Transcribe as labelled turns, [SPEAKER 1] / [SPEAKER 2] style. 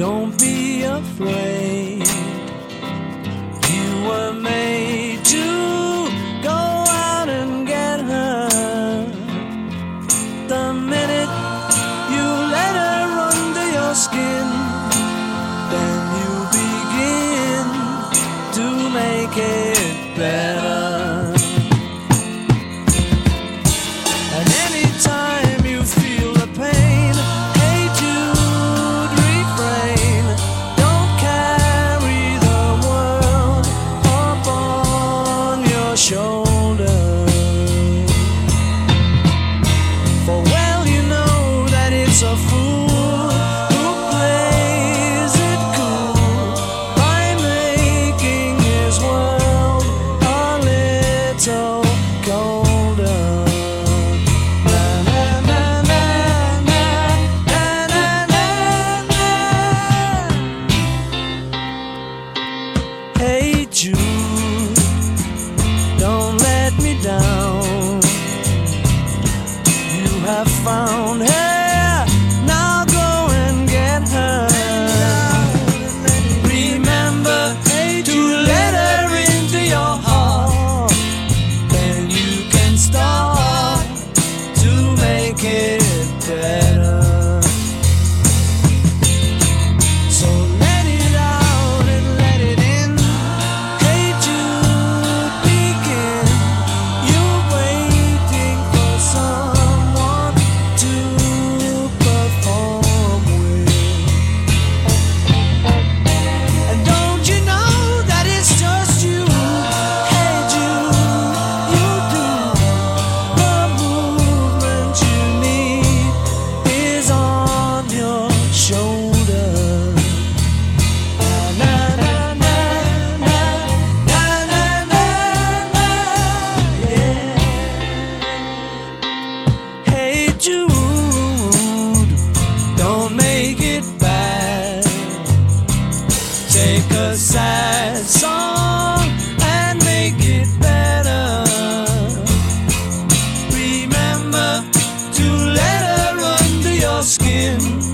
[SPEAKER 1] Don't be afraid. you. Don't let me down. skin.